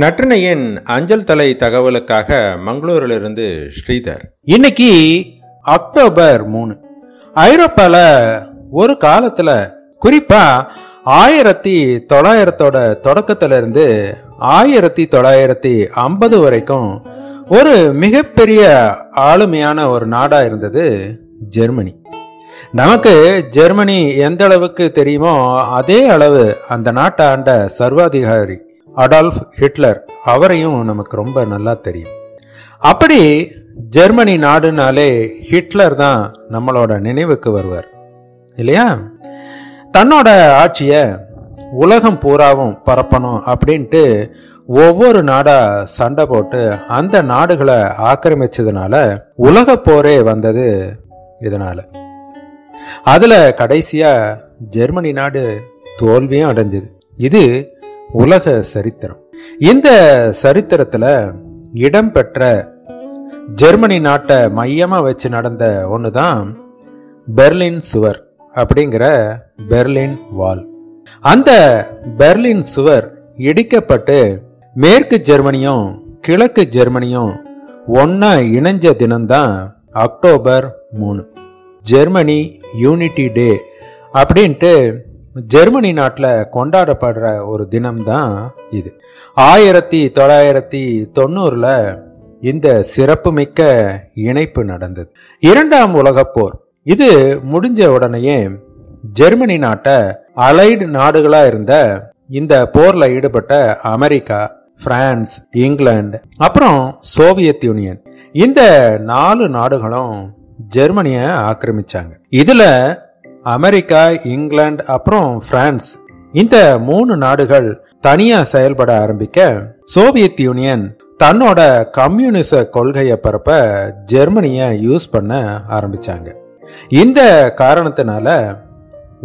நற்றினையின் அஞ்சல் தலை தகவலுக்காக மங்களூரிலிருந்து ஸ்ரீதர். இன்னைக்கு அக்டோபர் மூணு. ஐரோப்பால ஒரு காலத்துல குறிப்பா ஆயிரத்தி தொள்ளாயிரத்தோட தொடக்கத்துல இருந்து ஆயிரத்தி தொள்ளாயிரத்தி ஐம்பது வரைக்கும் ஒரு மிகப்பெரிய ஆளுமையான ஒரு நாடா இருந்தது ஜெர்மனி. நமக்கு ஜெர்மனி எந்த அளவுக்கு தெரியுமோ அதே அளவு அந்த நாட்டை ஆண்ட சர்வாதிகாரி அடால்ஃப் ஹிட்லர் அவரையும் நமக்கு ரொம்ப நல்லா தெரியும். அப்படி ஜெர்மனி நாடுனாலே ஹிட்லர் தான் நம்மளோட நினைவுக்கு வருவார். இல்லையா? தன்னோட ஆட்சிய உலகம் பூராவும் பரப்பணும் அப்படின்ட்டு ஒவ்வொரு நாடா சண்டை போட்டு அந்த நாடுகளை ஆக்கிரமிச்சதுனால உலக போரே வந்தது இதனால. அதுல கடைசியா ஜெர்மனி நாடு தோல்வியும் அடைஞ்சது. இது உலக சரித்திரம். இந்த சரித்திரத்துல இடம்பெற்ற ஜெர்மனி நாட்டை மையமா வச்சு நடந்த ஒண்ணுதான் பெர்லின் சுவர் அப்படிங்கிற பெர்லின் வால். அந்த பெர்லின் சுவர் இடிக்கப்பட்டு மேற்கு ஜெர்மனியும் கிழக்கு ஜெர்மனியும் ஒன்னா இணைஞ்ச தினம்தான் அக்டோபர் மூணு. ஜெர்மனி யூனிட்டி டே அப்படின்ட்டு ஜெர்மனி நாட்டில் கொண்டாடப்படுற ஒரு தினம்தான் இது. ஆயிரத்தி தொள்ளாயிரத்தி தொண்ணூறில் இந்த சிறப்புமிக்க இணைப்பு நடந்தது. இரண்டாம் உலகப் போர். இது முடிஞ்ச உடனேயே ஜெர்மனி நாட்டை அலைடு நாடுகளாக இருந்த இந்த போரில் ஈடுபட்ட அமெரிக்கா பிரான்ஸ் இங்கிலாந்து அப்புறம் சோவியத் யூனியன். இந்த நாலு நாடுகளும் ஜெர்மனிய ஆக்கிரமிச்சாங்க. இதுல அமெரிக்கா இங்கிலாந்து அப்புறம் பிரான்ஸ். இந்த மூணு நாடுகள் தனியா செயல்பட ஆரம்பிக்க சோவியத் யூனியன் தன்னோட கம்யூனிச கொள்கையை பரப்ப ஜெர்மனிய யூஸ் பண்ண ஆரம்பிச்சாங்க. இந்த காரணத்தினால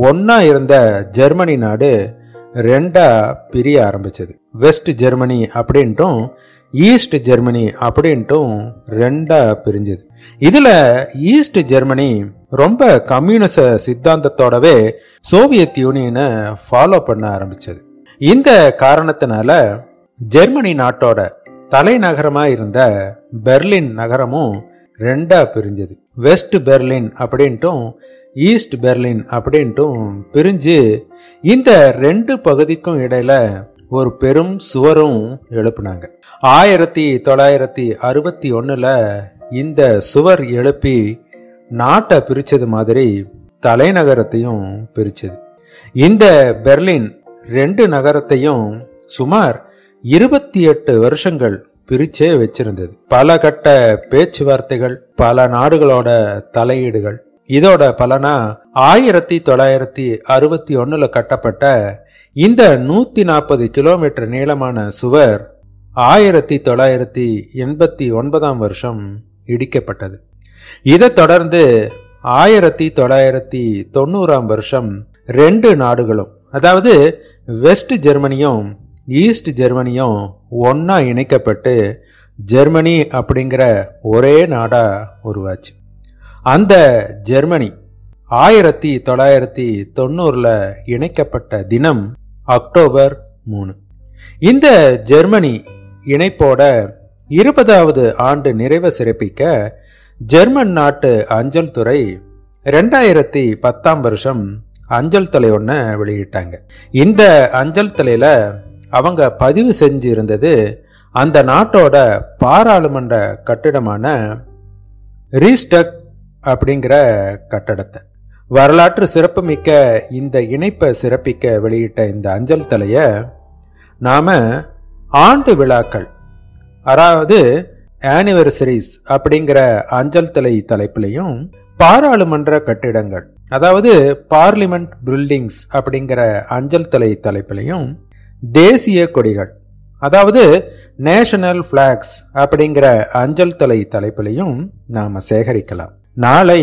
ஒன்னா இருந்த ஜெர்மனி நாடு ரெண்டா பிரிய ஆரம்பிச்சது. வெஸ்ட் ஜெர்மனி அப்படின்ட்டும் ஈஸ்ட் ஜெர்மனி அப்படின்ட்டும் ரெண்டா பிரிஞ்சது. இதுல ஈஸ்ட் ஜெர்மனி ரொம்ப கம்யூனிச சித்தாந்தத்தோடவே சோவியத் யூனியனை ஃபாலோ பண்ண ஆரம்பிச்சது. இந்த காரணத்தினால ஜெர்மனி நாட்டோட தலைநகரமா இருந்த பெர்லின் நகரமும் ரெண்டா பிரிஞ்சது. வெஸ்ட் பெர்லின் அப்படின்ட்டும் ஈஸ்ட் பெர்லின் அப்படின்ட்டும் பிரிஞ்சு இந்த ரெண்டு பகுதிக்கும் இடையில ஒரு பெரும் சுவரும் எழுப்பினாங்க. ஆயிரத்தி தொள்ளாயிரத்தி அறுபத்தி ஒன்னுல இந்த சுவர் எழுப்பி நாட்டை பிரிச்சது மாதிரி தலைநகரத்தையும் பிரிச்சது. இந்த பெர்லின் ரெண்டு நகரத்தையும் சுமார் இருபத்தி எட்டு வருஷங்கள் பிரிச்சே வச்சிருந்தது. பல கட்ட பேச்சுவார்த்தைகள் பல நாடுகளோட தலையீடுகள். இதோட பலனா ஆயிரத்தி தொள்ளாயிரத்தி அறுபத்தி ஒன்னுல கட்டப்பட்ட இந்த நூத்தி நாற்பது கிலோமீட்டர் நீளமான சுவர் ஆயிரத்தி தொள்ளாயிரத்தி எண்பத்தி ஒன்பதாம் வருஷம் இடிக்கப்பட்டது. இதை தொடர்ந்து ஆயிரத்தி தொள்ளாயிரத்தி தொண்ணூறாம் வருஷம் ரெண்டு நாடுகளும் அதாவது வெஸ்ட் ஜெர்மனியும் ஈஸ்ட் ஜெர்மனியும் ஒன்னா இணைக்கப்பட்டு ஜெர்மனி அப்படிங்கிற ஒரே நாடா உருவாச்சு. அந்த ஜெர்மனி ஆயிரத்தி தொள்ளாயிரத்தி தொண்ணூறுல இணைக்கப்பட்ட தினம் அக்டோபர் மூணு. இந்த ஜெர்மனி இணைப்போட இருபதாவது ஆண்டு நிறைவை சிறப்பிக்க ஜெர்மன் நாட்டு அஞ்சல் துறை ரெண்டாயிரத்தி பத்தாம் வருஷம் அஞ்சல் தலை ஒன்று வெளியிட்டாங்க. இந்த அஞ்சல் தலையில அவங்க பதிவு செஞ்சு இருந்தது அந்த நாட்டோட பாராளுமன்ற கட்டிடமான ரீஸ்டக் அப்படிங்கிற கட்டடத்தை. வரலாற்று சிறப்புமிக்க இந்த இணைப்பை சிறப்பிக்க வெளியிட்ட இந்த அஞ்சல் தலைய நாம ஆண்டு விழாக்கள் அதாவது ஆனிவர்சரிஸ் அப்படிங்கிற அஞ்சல் தலை தலைப்பிலையும் பாராளுமன்ற கட்டிடங்கள் அதாவது பார்லிமெண்ட் பில்டிங்ஸ் அப்படிங்கிற அஞ்சல் தலை தலைப்பிலையும் தேசிய கொடிகள் அதாவது நேஷனல் பிளாக்ஸ் அப்படிங்கிற அஞ்சல் தலை தலைப்பிலையும் நாம சேகரிக்கலாம். நாளை